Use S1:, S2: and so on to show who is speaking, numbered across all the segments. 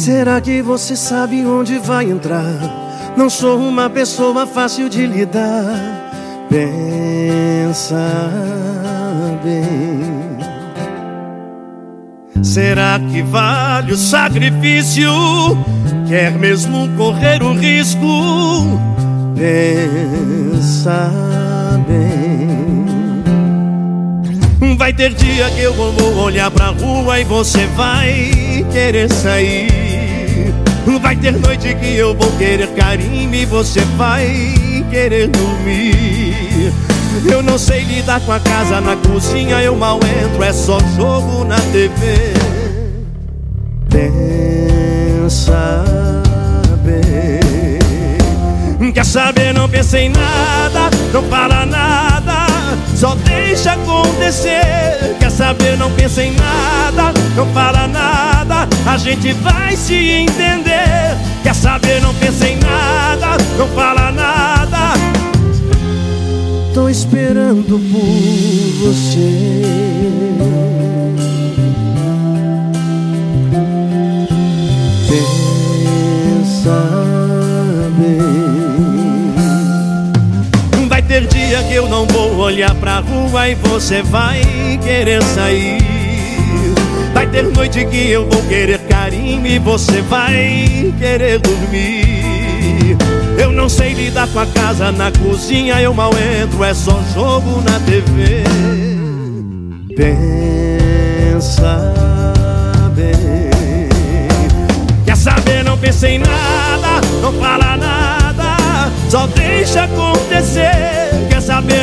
S1: Será que você sabe onde vai entrar? Não sou uma pessoa fácil de lidar. Pensa bem. Será que vale o sacrifício? Quer mesmo correr o risco? Pensa bem. Vai ter dia que eu vou olhar pra rua e você vai querer sair. Vai ter noite que eu vou querer carinho e você vai querer dormir. Eu não sei lidar com a casa na cozinha, eu mal entro, é só jogo na TV. Pensa bem. Quer saber? Não pensei em nada, não fala nada, só deixa acontecer. Quer saber? Não pensa em nada, não fala nada, a gente vai se entender. Quer saber? Não pensa em nada, não fala nada. Tô esperando por você. Pensa bem. Eu não vou olhar pra rua e você vai querer sair. Vai ter noite que eu vou querer carinho e você vai querer dormir. Eu não sei lidar com a casa na cozinha, eu mal entro, é só jogo na TV. Pensa bem. Quer saber? Não pensei em nada, não fala nada, só deixa acontecer.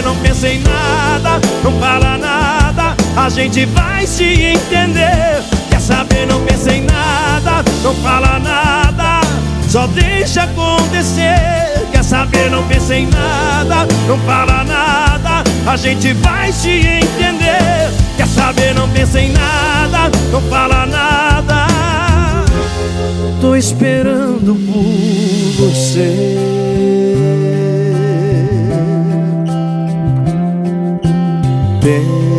S1: Não pensei em nada, não fala nada, a gente vai se entender. Quer saber? Não pensei em nada, não fala nada. Só deixa acontecer. Quer saber? Não pensa em nada, não fala nada. A gente vai se entender. Quer saber? Não pensa em nada, não fala nada. Tô esperando por você. Pensa bem.